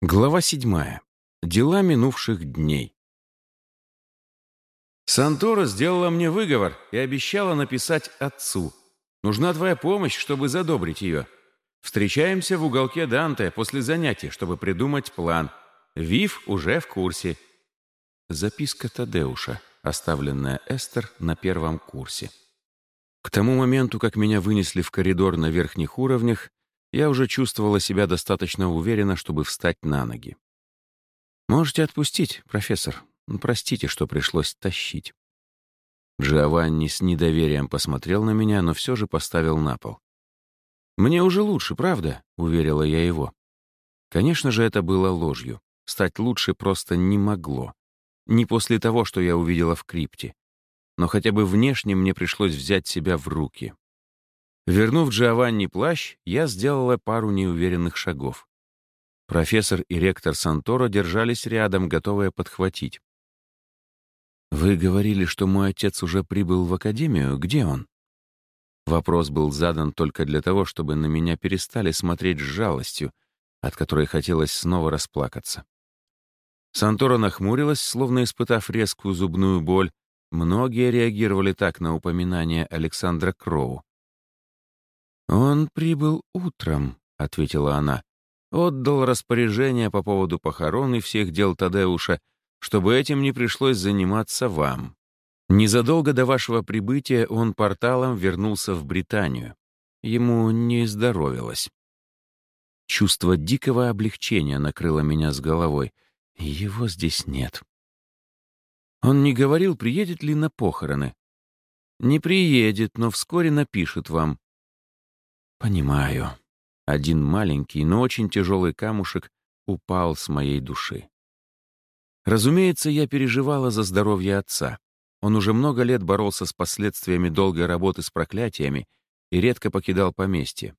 Глава седьмая. Дела минувших дней. Сантора сделала мне выговор и обещала написать отцу. Нужна твоя помощь, чтобы задобрить ее. Встречаемся в уголке Данте после занятий, чтобы придумать план. Вив уже в курсе. Записка Тадеуша, оставленная Эстер на первом курсе. К тому моменту, как меня вынесли в коридор на верхних уровнях, я уже чувствовала себя достаточно уверенно, чтобы встать на ноги. «Можете отпустить, профессор. Простите, что пришлось тащить». Джованни с недоверием посмотрел на меня, но все же поставил на пол. «Мне уже лучше, правда?» — уверила я его. Конечно же, это было ложью. Стать лучше просто не могло. Не после того, что я увидела в крипте. Но хотя бы внешне мне пришлось взять себя в руки. Вернув Джованни плащ, я сделала пару неуверенных шагов. Профессор и ректор Санторо держались рядом, готовые подхватить. «Вы говорили, что мой отец уже прибыл в академию. Где он?» Вопрос был задан только для того, чтобы на меня перестали смотреть с жалостью, от которой хотелось снова расплакаться. Санторо нахмурилась, словно испытав резкую зубную боль. Многие реагировали так на упоминание Александра Кроу. «Он прибыл утром», — ответила она. «Отдал распоряжение по поводу похорон и всех дел Тадеуша, чтобы этим не пришлось заниматься вам. Незадолго до вашего прибытия он порталом вернулся в Британию. Ему не здоровилось. Чувство дикого облегчения накрыло меня с головой. Его здесь нет. Он не говорил, приедет ли на похороны. Не приедет, но вскоре напишет вам. Понимаю. Один маленький, но очень тяжелый камушек упал с моей души. Разумеется, я переживала за здоровье отца. Он уже много лет боролся с последствиями долгой работы с проклятиями и редко покидал поместье.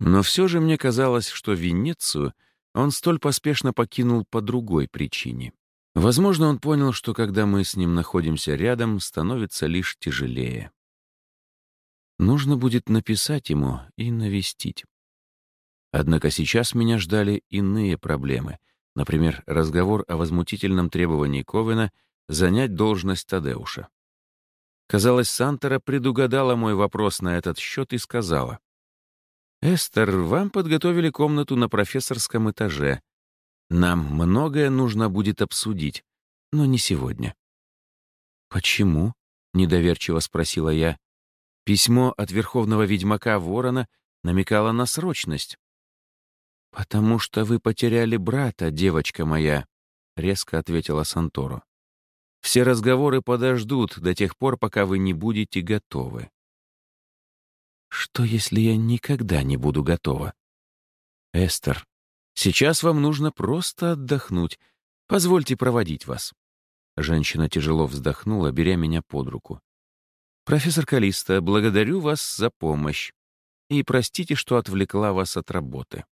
Но все же мне казалось, что Венецию он столь поспешно покинул по другой причине. Возможно, он понял, что когда мы с ним находимся рядом, становится лишь тяжелее. Нужно будет написать ему и навестить. Однако сейчас меня ждали иные проблемы. Например, разговор о возмутительном требовании Ковена занять должность Тадеуша. Казалось, Сантера предугадала мой вопрос на этот счет и сказала. «Эстер, вам подготовили комнату на профессорском этаже. Нам многое нужно будет обсудить, но не сегодня». «Почему?» — недоверчиво спросила я. Письмо от верховного ведьмака Ворона намекало на срочность. «Потому что вы потеряли брата, девочка моя», — резко ответила Санторо. «Все разговоры подождут до тех пор, пока вы не будете готовы». «Что, если я никогда не буду готова?» «Эстер, сейчас вам нужно просто отдохнуть. Позвольте проводить вас». Женщина тяжело вздохнула, беря меня под руку. «Профессор Калиста, благодарю вас за помощь. И простите, что отвлекла вас от работы».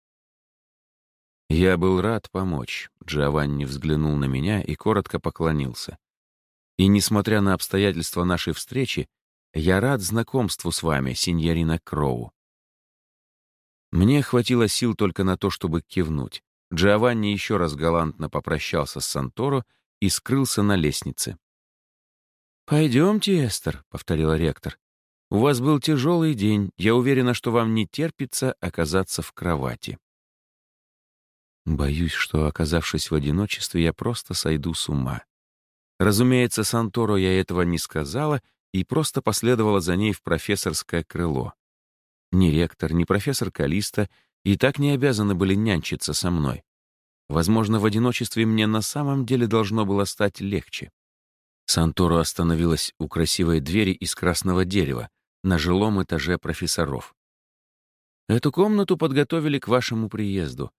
Я был рад помочь. Джованни взглянул на меня и коротко поклонился. И, несмотря на обстоятельства нашей встречи, я рад знакомству с вами, сеньорина Кроу. Мне хватило сил только на то, чтобы кивнуть. Джованни еще раз галантно попрощался с Санторо и скрылся на лестнице. «Пойдемте, Эстер», — повторила ректор. «У вас был тяжелый день. Я уверена, что вам не терпится оказаться в кровати». Боюсь, что, оказавшись в одиночестве, я просто сойду с ума. Разумеется, Санторо я этого не сказала и просто последовала за ней в профессорское крыло. Ни ректор, ни профессор Калиста и так не обязаны были нянчиться со мной. Возможно, в одиночестве мне на самом деле должно было стать легче. Санторо остановилась у красивой двери из красного дерева на жилом этаже профессоров. «Эту комнату подготовили к вашему приезду.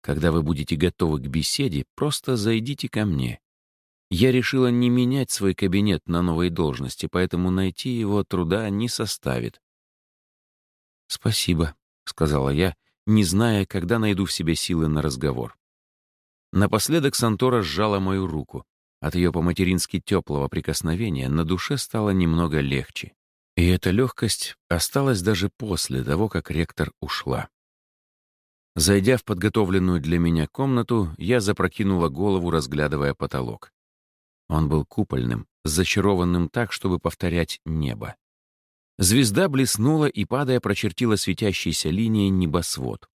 Когда вы будете готовы к беседе, просто зайдите ко мне. Я решила не менять свой кабинет на новой должности, поэтому найти его труда не составит». «Спасибо», — сказала я, не зная, когда найду в себе силы на разговор. Напоследок Сантора сжала мою руку. От ее по-матерински теплого прикосновения на душе стало немного легче. И эта легкость осталась даже после того, как ректор ушла. Зайдя в подготовленную для меня комнату, я запрокинула голову, разглядывая потолок. Он был купольным, зачарованным так, чтобы повторять небо. Звезда блеснула и, падая, прочертила светящейся линией небосвод.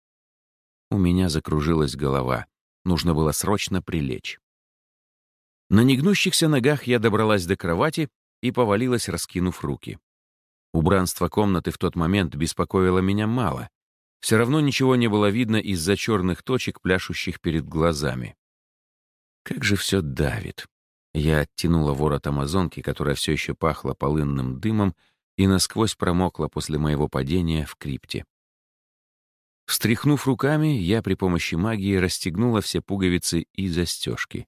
У меня закружилась голова. Нужно было срочно прилечь. На негнущихся ногах я добралась до кровати и повалилась, раскинув руки. Убранство комнаты в тот момент беспокоило меня мало. Все равно ничего не было видно из-за черных точек, пляшущих перед глазами. Как же все давит. Я оттянула ворот амазонки, которая все еще пахла полынным дымом и насквозь промокла после моего падения в крипте. Встряхнув руками, я при помощи магии расстегнула все пуговицы и застежки.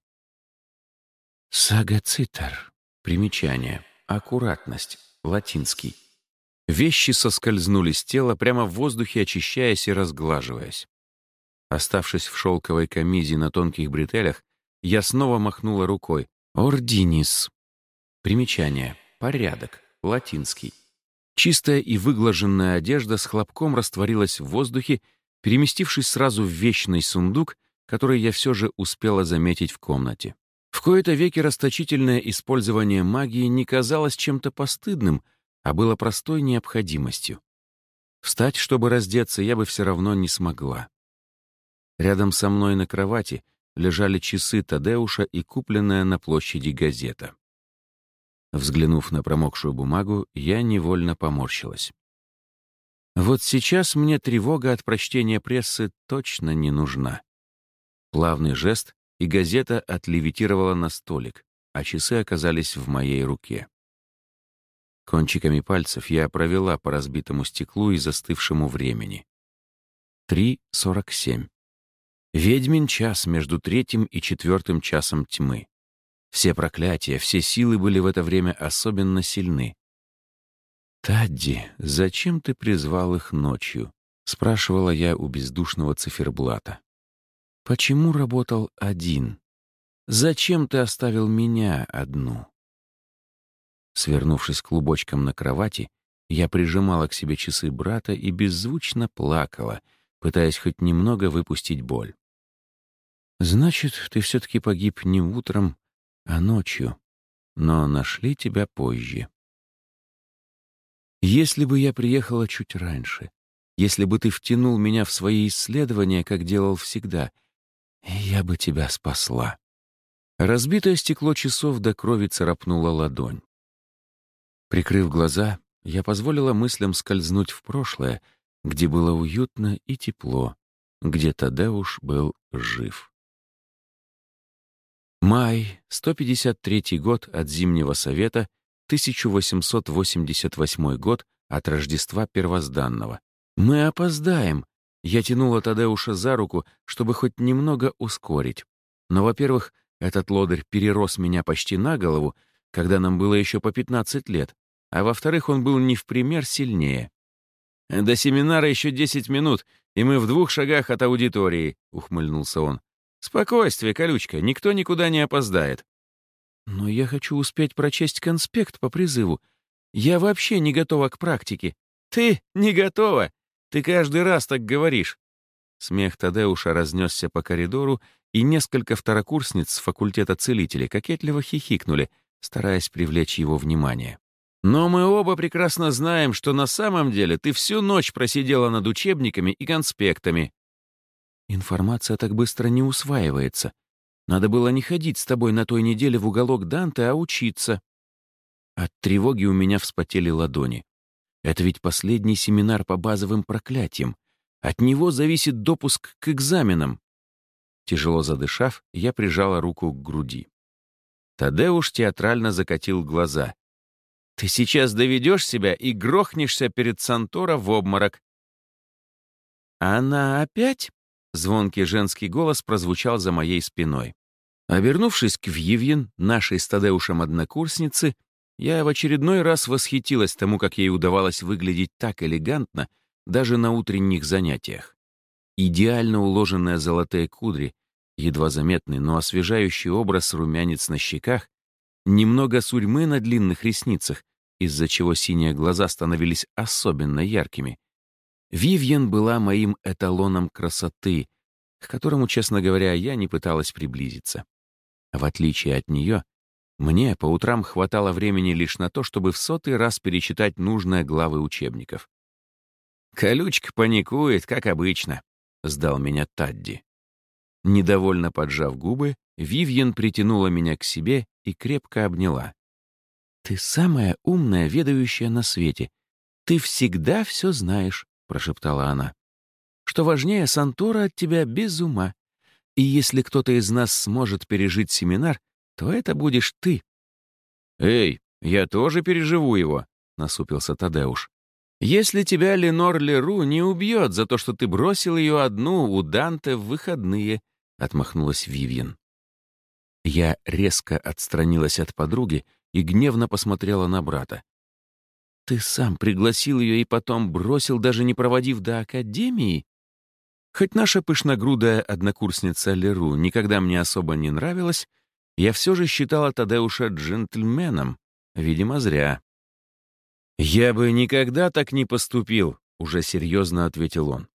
Сагацитар. Примечание. Аккуратность. Латинский. Вещи соскользнули с тела прямо в воздухе, очищаясь и разглаживаясь. Оставшись в шелковой камизе на тонких бретелях, я снова махнула рукой. «Ординис». Примечание. Порядок. Латинский. Чистая и выглаженная одежда с хлопком растворилась в воздухе, переместившись сразу в вечный сундук, который я все же успела заметить в комнате. В кои-то веки расточительное использование магии не казалось чем-то постыдным — а было простой необходимостью. Встать, чтобы раздеться, я бы все равно не смогла. Рядом со мной на кровати лежали часы Тадеуша и купленная на площади газета. Взглянув на промокшую бумагу, я невольно поморщилась. Вот сейчас мне тревога от прочтения прессы точно не нужна. Плавный жест, и газета отлевитировала на столик, а часы оказались в моей руке. Кончиками пальцев я провела по разбитому стеклу и застывшему времени. 3.47. Ведьмин час между третьим и четвертым часом тьмы. Все проклятия, все силы были в это время особенно сильны. «Тадди, зачем ты призвал их ночью?» — спрашивала я у бездушного циферблата. «Почему работал один? Зачем ты оставил меня одну?» Свернувшись клубочком на кровати, я прижимала к себе часы брата и беззвучно плакала, пытаясь хоть немного выпустить боль. «Значит, ты все-таки погиб не утром, а ночью, но нашли тебя позже. Если бы я приехала чуть раньше, если бы ты втянул меня в свои исследования, как делал всегда, я бы тебя спасла». Разбитое стекло часов до крови царапнула ладонь. Прикрыв глаза, я позволила мыслям скользнуть в прошлое, где было уютно и тепло, где Тадеуш был жив. Май, 153 год от Зимнего Совета, 1888 год от Рождества Первозданного. Мы опоздаем. Я тянула Тадеуша за руку, чтобы хоть немного ускорить. Но, во-первых, этот лодырь перерос меня почти на голову, когда нам было еще по 15 лет, а во-вторых, он был не в пример сильнее. «До семинара еще 10 минут, и мы в двух шагах от аудитории», — ухмыльнулся он. «Спокойствие, колючка, никто никуда не опоздает». «Но я хочу успеть прочесть конспект по призыву. Я вообще не готова к практике». «Ты не готова? Ты каждый раз так говоришь». Смех Тадеуша разнесся по коридору, и несколько второкурсниц с факультета целителей кокетливо хихикнули, стараясь привлечь его внимание. Но мы оба прекрасно знаем, что на самом деле ты всю ночь просидела над учебниками и конспектами. Информация так быстро не усваивается. Надо было не ходить с тобой на той неделе в уголок Данте, а учиться. От тревоги у меня вспотели ладони. Это ведь последний семинар по базовым проклятиям. От него зависит допуск к экзаменам. Тяжело задышав, я прижала руку к груди. Тадеуш театрально закатил глаза. Ты сейчас доведешь себя и грохнешься перед Сантора в обморок. «Она опять?» — звонкий женский голос прозвучал за моей спиной. Обернувшись к Вьевьен, нашей с Тадеушем однокурсницы, я в очередной раз восхитилась тому, как ей удавалось выглядеть так элегантно даже на утренних занятиях. Идеально уложенные золотые кудри, едва заметный, но освежающий образ румянец на щеках, немного сурьмы на длинных ресницах, из-за чего синие глаза становились особенно яркими. Вивьен была моим эталоном красоты, к которому, честно говоря, я не пыталась приблизиться. В отличие от нее, мне по утрам хватало времени лишь на то, чтобы в сотый раз перечитать нужные главы учебников. «Колючка паникует, как обычно», — сдал меня Тадди. Недовольно поджав губы, Вивьен притянула меня к себе и крепко обняла. «Ты самая умная, ведающая на свете. Ты всегда все знаешь», — прошептала она. «Что важнее, Сантора от тебя без ума. И если кто-то из нас сможет пережить семинар, то это будешь ты». «Эй, я тоже переживу его», — насупился Тадеуш. «Если тебя Ленор Леру не убьет за то, что ты бросил ее одну у Данте в выходные», — отмахнулась Вивьен. Я резко отстранилась от подруги и гневно посмотрела на брата. «Ты сам пригласил ее и потом бросил, даже не проводив до академии?» Хоть наша пышногрудая однокурсница Леру никогда мне особо не нравилась, я все же считала Тадеуша джентльменом. Видимо, зря. «Я бы никогда так не поступил», — уже серьезно ответил он.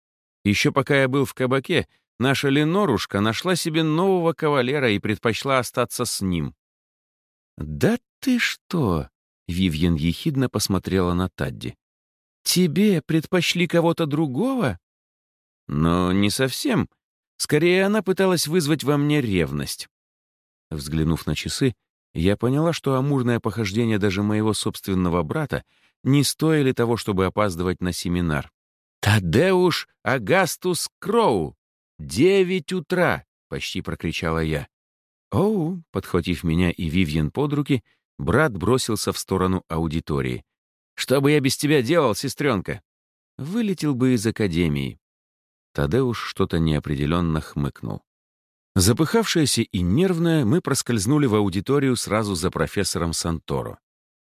«Еще пока я был в кабаке, наша Ленорушка нашла себе нового кавалера и предпочла остаться с ним». «Да ты что?» — Вивьен ехидно посмотрела на Тадди. «Тебе предпочли кого-то другого?» «Но не совсем. Скорее, она пыталась вызвать во мне ревность». Взглянув на часы, я поняла, что амурное похождение даже моего собственного брата не стоили того, чтобы опаздывать на семинар. «Тадеуш Агастус Кроу! Девять утра!» — почти прокричала я. «Оу!» — подхватив меня и Вивьен под руки, брат бросился в сторону аудитории. «Что бы я без тебя делал, сестренка?» «Вылетел бы из академии». Тадеуш что-то неопределенно хмыкнул. Запыхавшаяся и нервная, мы проскользнули в аудиторию сразу за профессором Санторо.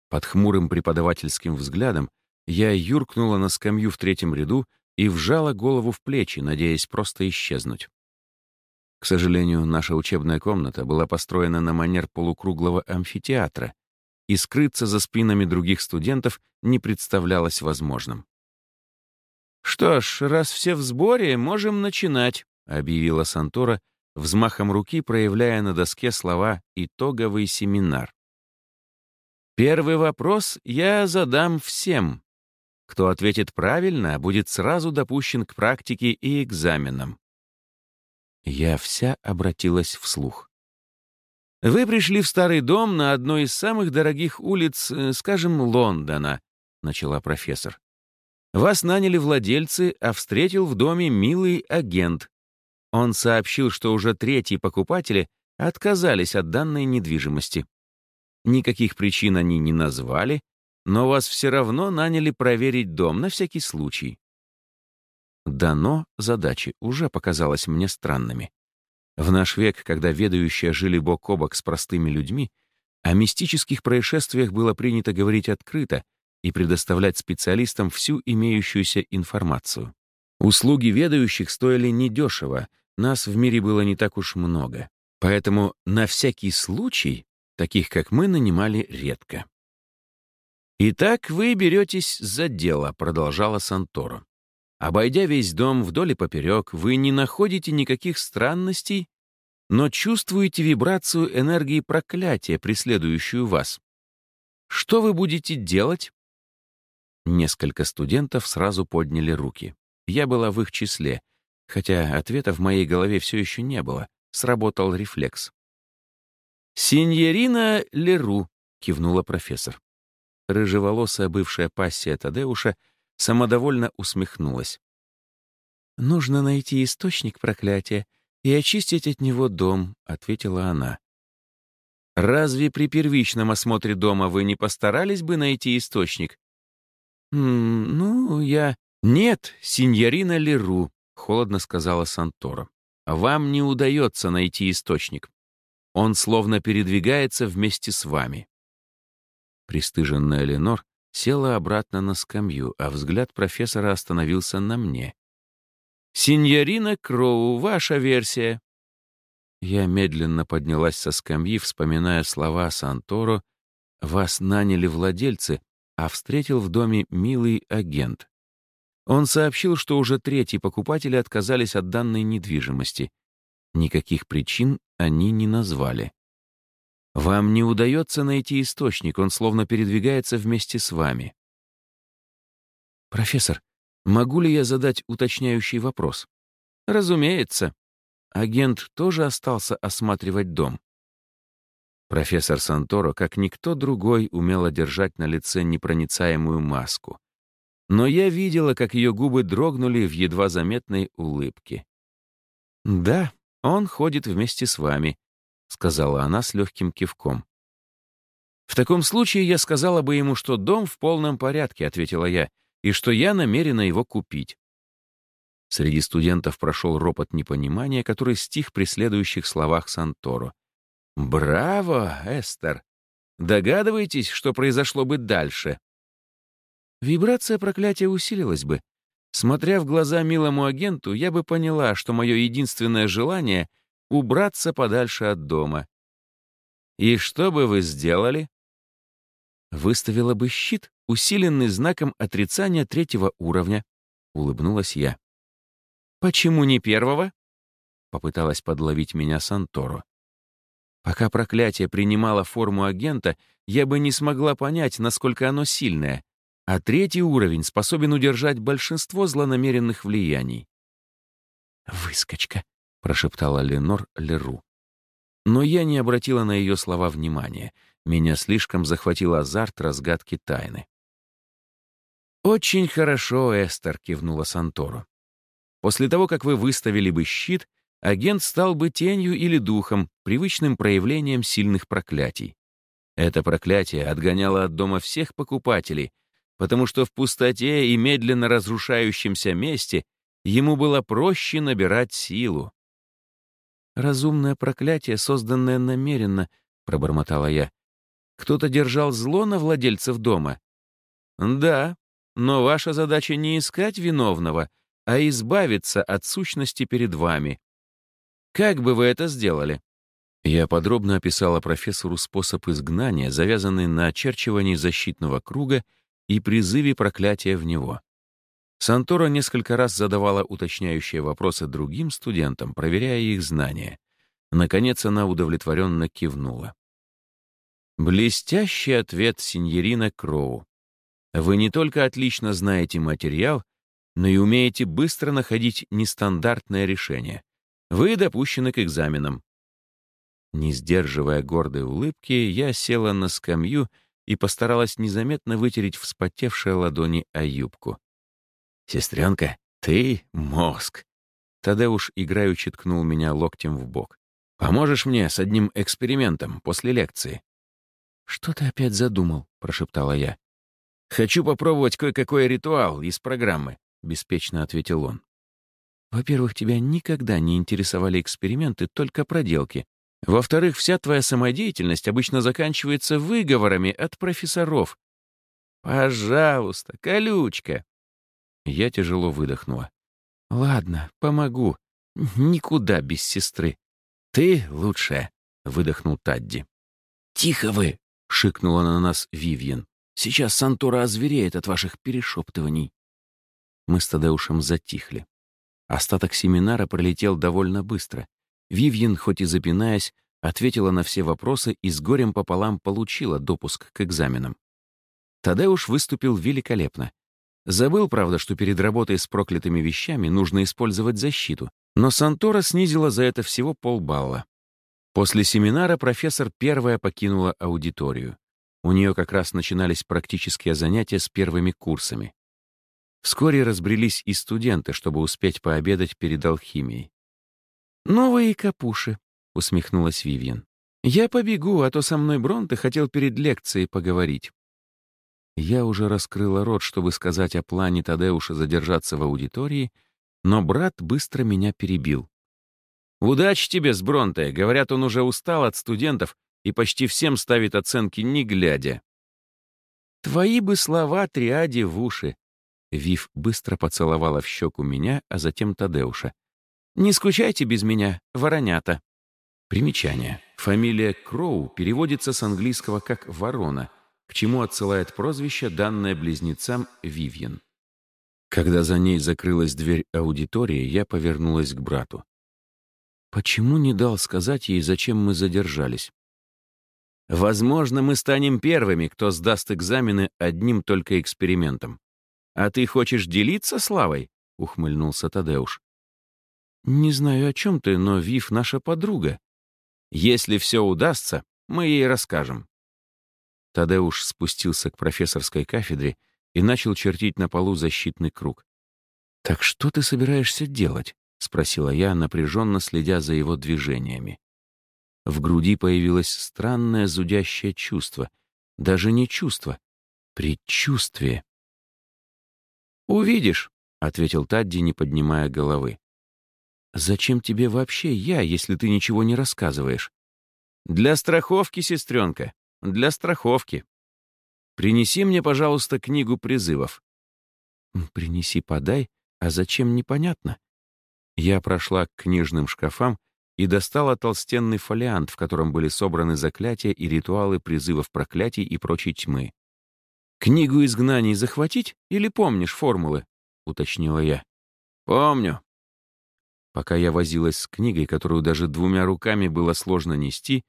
Под хмурым преподавательским взглядом я юркнула на скамью в третьем ряду и вжала голову в плечи, надеясь просто исчезнуть. К сожалению, наша учебная комната была построена на манер полукруглого амфитеатра, и скрыться за спинами других студентов не представлялось возможным. «Что ж, раз все в сборе, можем начинать», — объявила Сантора, взмахом руки проявляя на доске слова «итоговый семинар». Первый вопрос я задам всем. Кто ответит правильно, будет сразу допущен к практике и экзаменам. Я вся обратилась вслух. Вы пришли в старый дом на одной из самых дорогих улиц, э, скажем, Лондона, начала профессор. Вас наняли владельцы, а встретил в доме милый агент, он сообщил, что уже третьи покупатели отказались от данной недвижимости. Никаких причин они не назвали, но вас все равно наняли проверить дом на всякий случай. Дано задачи уже показалось мне странными. В наш век, когда ведающие жили бок о бок с простыми людьми, о мистических происшествиях было принято говорить открыто и предоставлять специалистам всю имеющуюся информацию. Услуги ведающих стоили недешево, нас в мире было не так уж много. Поэтому на всякий случай таких, как мы, нанимали редко. «Итак, вы беретесь за дело», — продолжала Санторо. «Обойдя весь дом вдоль и поперек, вы не находите никаких странностей, но чувствуете вибрацию энергии проклятия, преследующую вас. Что вы будете делать?» Несколько студентов сразу подняли руки. Я была в их числе — Хотя ответа в моей голове все еще не было, сработал рефлекс. «Синьорина Леру», — кивнула профессор. Рыжеволосая бывшая пассия Тадеуша самодовольно усмехнулась. «Нужно найти источник проклятия и очистить от него дом», — ответила она. «Разве при первичном осмотре дома вы не постарались бы найти источник?» «М «Ну, я...» «Нет, синьорина Леру», — холодно сказала Сантора. «Вам не удается найти источник. Он словно передвигается вместе с вами». Престыженная Ленор села обратно на скамью, а взгляд профессора остановился на мне. «Синьорина Кроу, ваша версия». Я медленно поднялась со скамьи, вспоминая слова Санторо «Вас наняли владельцы, а встретил в доме милый агент». Он сообщил, что уже третьи покупатели отказались от данной недвижимости. Никаких причин они не назвали. Вам не удается найти источник, он словно передвигается вместе с вами. Профессор, могу ли я задать уточняющий вопрос? Разумеется. Агент тоже остался осматривать дом. Профессор Санторо, как никто другой, умела держать на лице непроницаемую маску. Но я видела, как ее губы дрогнули в едва заметной улыбке. «Да, он ходит вместе с вами», — сказала она с легким кивком. «В таком случае я сказала бы ему, что дом в полном порядке», — ответила я, «и что я намерена его купить». Среди студентов прошел ропот непонимания, который стих при следующих словах Санторо. «Браво, Эстер! Догадываетесь, что произошло бы дальше?» Вибрация проклятия усилилась бы. Смотря в глаза милому агенту, я бы поняла, что мое единственное желание — убраться подальше от дома. И что бы вы сделали? Выставила бы щит, усиленный знаком отрицания третьего уровня, — улыбнулась я. «Почему не первого?» — попыталась подловить меня Санторо. Пока проклятие принимало форму агента, я бы не смогла понять, насколько оно сильное, а третий уровень способен удержать большинство злонамеренных влияний. «Выскочка», — прошептала Ленор Леру. Но я не обратила на ее слова внимания. Меня слишком захватил азарт разгадки тайны. «Очень хорошо, Эстер», — кивнула Санторо. «После того, как вы выставили бы щит, агент стал бы тенью или духом, привычным проявлением сильных проклятий. Это проклятие отгоняло от дома всех покупателей — потому что в пустоте и медленно разрушающемся месте ему было проще набирать силу. «Разумное проклятие, созданное намеренно», — пробормотала я. «Кто-то держал зло на владельцев дома?» «Да, но ваша задача не искать виновного, а избавиться от сущности перед вами. Как бы вы это сделали?» Я подробно описала профессору способ изгнания, завязанный на очерчивании защитного круга и призыве проклятия в него. Сантора несколько раз задавала уточняющие вопросы другим студентам, проверяя их знания. Наконец она удовлетворенно кивнула. Блестящий ответ синьорина Кроу. Вы не только отлично знаете материал, но и умеете быстро находить нестандартное решение. Вы допущены к экзаменам. Не сдерживая гордой улыбки, я села на скамью и постаралась незаметно вытереть вспотевшие ладони о юбку. «Сестренка, ты — мозг!» Тадеуш играючи ткнул меня локтем в бок. «Поможешь мне с одним экспериментом после лекции?» «Что ты опять задумал?» — прошептала я. «Хочу попробовать кое-какой ритуал из программы», — беспечно ответил он. «Во-первых, тебя никогда не интересовали эксперименты, только проделки. Во-вторых, вся твоя самодеятельность обычно заканчивается выговорами от профессоров. Пожалуйста, колючка. Я тяжело выдохнула. Ладно, помогу. Никуда без сестры. Ты лучшая, выдохнул Тадди. Тихо вы, шикнула на нас Вивьен. Сейчас Сантора озвереет от ваших перешептываний. Мы с Тадеушем затихли. Остаток семинара пролетел довольно быстро. Вивьен, хоть и запинаясь, ответила на все вопросы и с горем пополам получила допуск к экзаменам. Тадеуш выступил великолепно. Забыл, правда, что перед работой с проклятыми вещами нужно использовать защиту, но Сантора снизила за это всего полбалла. После семинара профессор первая покинула аудиторию. У нее как раз начинались практические занятия с первыми курсами. Вскоре разбрелись и студенты, чтобы успеть пообедать перед алхимией. «Новые капуши», — усмехнулась Вивьен. «Я побегу, а то со мной Бронте хотел перед лекцией поговорить». Я уже раскрыла рот, чтобы сказать о плане Тадеуша задержаться в аудитории, но брат быстро меня перебил. «Удачи тебе с Бронте. Говорят, он уже устал от студентов и почти всем ставит оценки не глядя». «Твои бы слова триаде в уши». Вив быстро поцеловала в щеку меня, а затем Тадеуша. Не скучайте без меня, воронята». Примечание. Фамилия Кроу переводится с английского как «ворона», к чему отсылает прозвище, данное близнецам Вивьен. Когда за ней закрылась дверь аудитории, я повернулась к брату. Почему не дал сказать ей, зачем мы задержались? Возможно, мы станем первыми, кто сдаст экзамены одним только экспериментом. А ты хочешь делиться славой? ухмыльнулся Тадеуш. Не знаю, о чем ты, но Вив наша подруга. Если все удастся, мы ей расскажем. Тадеуш спустился к профессорской кафедре и начал чертить на полу защитный круг. «Так что ты собираешься делать?» — спросила я, напряженно следя за его движениями. В груди появилось странное зудящее чувство. Даже не чувство, предчувствие. «Увидишь», — ответил Тадди, не поднимая головы. «Зачем тебе вообще я, если ты ничего не рассказываешь?» «Для страховки, сестренка, для страховки. Принеси мне, пожалуйста, книгу призывов». «Принеси, подай, а зачем, непонятно». Я прошла к книжным шкафам и достала толстенный фолиант, в котором были собраны заклятия и ритуалы призывов проклятий и прочей тьмы. «Книгу изгнаний захватить или помнишь формулы?» — уточнила я. «Помню». Пока я возилась с книгой, которую даже двумя руками было сложно нести,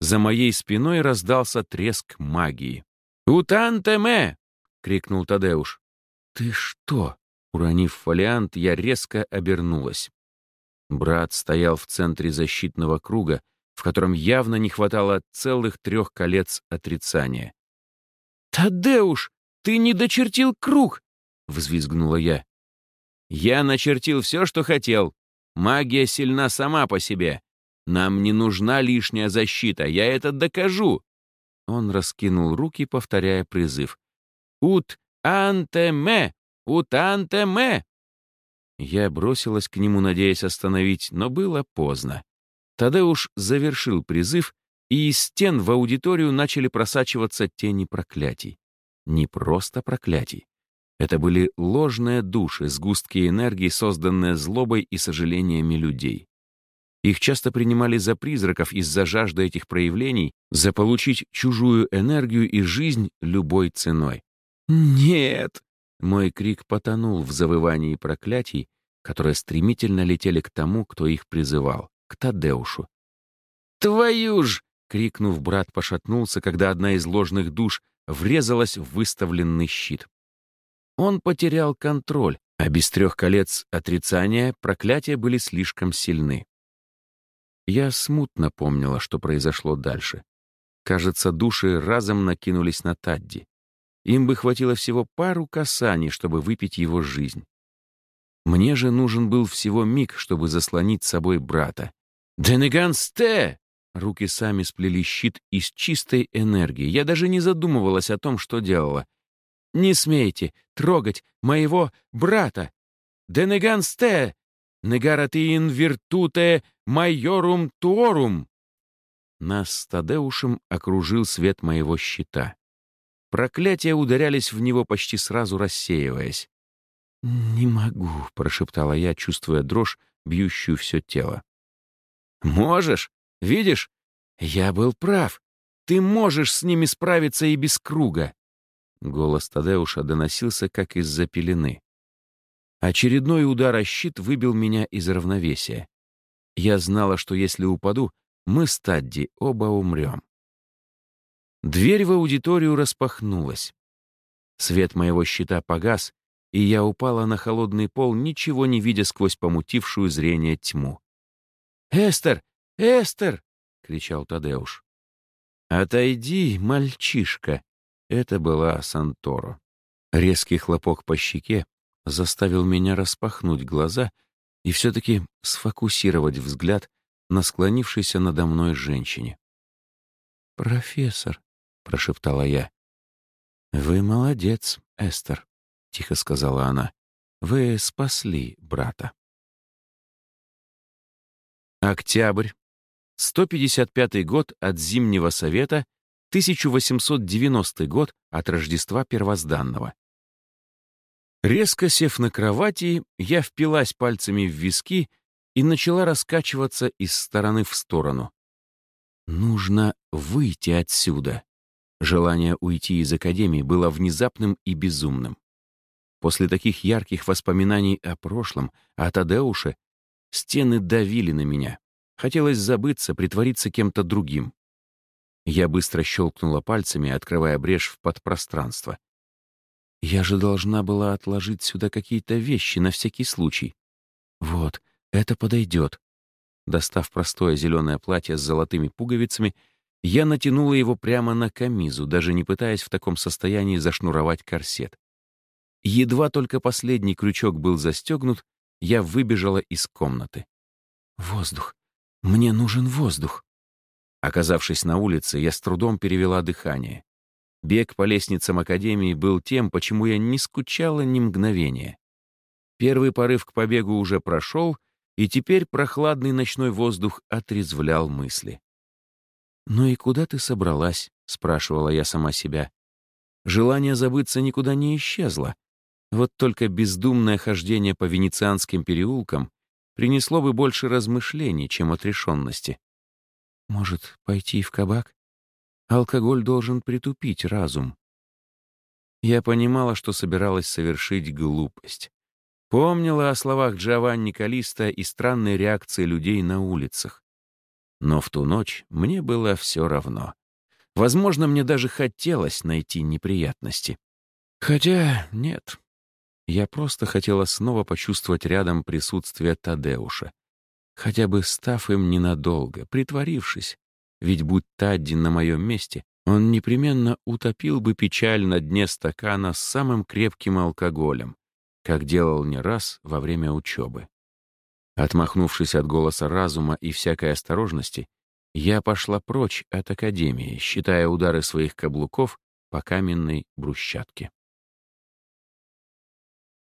за моей спиной раздался треск магии. «Утантеме!» — крикнул Тадеуш. «Ты что?» — уронив фолиант, я резко обернулась. Брат стоял в центре защитного круга, в котором явно не хватало целых трех колец отрицания. «Тадеуш, ты не дочертил круг!» — взвизгнула я. «Я начертил все, что хотел. Магия сильна сама по себе. Нам не нужна лишняя защита, я это докажу!» Он раскинул руки, повторяя призыв. «Ут антеме! Ут антеме!» Я бросилась к нему, надеясь остановить, но было поздно. Тадеуш завершил призыв, и из стен в аудиторию начали просачиваться тени проклятий. Не просто проклятий. Это были ложные души, сгустки энергии, созданные злобой и сожалениями людей. Их часто принимали за призраков из-за жажды этих проявлений, заполучить чужую энергию и жизнь любой ценой. «Нет!» Мой крик потонул в завывании проклятий, которые стремительно летели к тому, кто их призывал, к Тадеушу. «Твою ж!» — крикнув, брат пошатнулся, когда одна из ложных душ врезалась в выставленный щит. Он потерял контроль, а без трех колец отрицания проклятия были слишком сильны. Я смутно помнила, что произошло дальше. Кажется, души разом накинулись на Тадди. Им бы хватило всего пару касаний, чтобы выпить его жизнь. Мне же нужен был всего миг, чтобы заслонить собой брата. «Денегансте!» Руки сами сплели щит из чистой энергии. Я даже не задумывалась о том, что делала. «Не смейте трогать моего брата! Денегансте! Негаратиин виртуте майорум туорум!» Нас с Тадеушем окружил свет моего щита. Проклятия ударялись в него, почти сразу рассеиваясь. «Не могу», — прошептала я, чувствуя дрожь, бьющую все тело. «Можешь? Видишь? Я был прав. Ты можешь с ними справиться и без круга». Голос Тадеуша доносился, как из-за пелены. Очередной удар о щит выбил меня из равновесия. Я знала, что если упаду, мы с Тадди оба умрем. Дверь в аудиторию распахнулась. Свет моего щита погас, и я упала на холодный пол, ничего не видя сквозь помутившую зрение тьму. «Эстер! Эстер!» — кричал Тадеуш. «Отойди, мальчишка!» Это была Санторо. Резкий хлопок по щеке заставил меня распахнуть глаза и все-таки сфокусировать взгляд на склонившейся надо мной женщине. «Профессор», прошептала я. «Вы молодец, Эстер», — тихо сказала она. «Вы спасли брата». Октябрь. 155 год от Зимнего Совета, 1890 год от Рождества Первозданного. Резко сев на кровати, я впилась пальцами в виски и начала раскачиваться из стороны в сторону. Нужно выйти отсюда. Желание уйти из академии было внезапным и безумным. После таких ярких воспоминаний о прошлом, о Тадеуше, стены давили на меня. Хотелось забыться, притвориться кем-то другим. Я быстро щелкнула пальцами, открывая брешь в подпространство. Я же должна была отложить сюда какие-то вещи на всякий случай. Вот, это подойдет. Достав простое зеленое платье с золотыми пуговицами, я натянула его прямо на камизу, даже не пытаясь в таком состоянии зашнуровать корсет. Едва только последний крючок был застегнут, я выбежала из комнаты. Воздух. Мне нужен воздух. Оказавшись на улице, я с трудом перевела дыхание. Бег по лестницам Академии был тем, почему я не скучала ни мгновения. Первый порыв к побегу уже прошел, и теперь прохладный ночной воздух отрезвлял мысли. «Ну и куда ты собралась?» — спрашивала я сама себя. Желание забыться никуда не исчезло. Вот только бездумное хождение по венецианским переулкам принесло бы больше размышлений, чем отрешенности. Может, пойти в кабак? Алкоголь должен притупить разум. Я понимала, что собиралась совершить глупость. Помнила о словах Джованни Калиста и странной реакции людей на улицах. Но в ту ночь мне было все равно. Возможно, мне даже хотелось найти неприятности. Хотя нет. Я просто хотела снова почувствовать рядом присутствие Тадеуша хотя бы став им ненадолго, притворившись. Ведь будь Тадди на моем месте, он непременно утопил бы печаль на дне стакана с самым крепким алкоголем, как делал не раз во время учебы. Отмахнувшись от голоса разума и всякой осторожности, я пошла прочь от академии, считая удары своих каблуков по каменной брусчатке.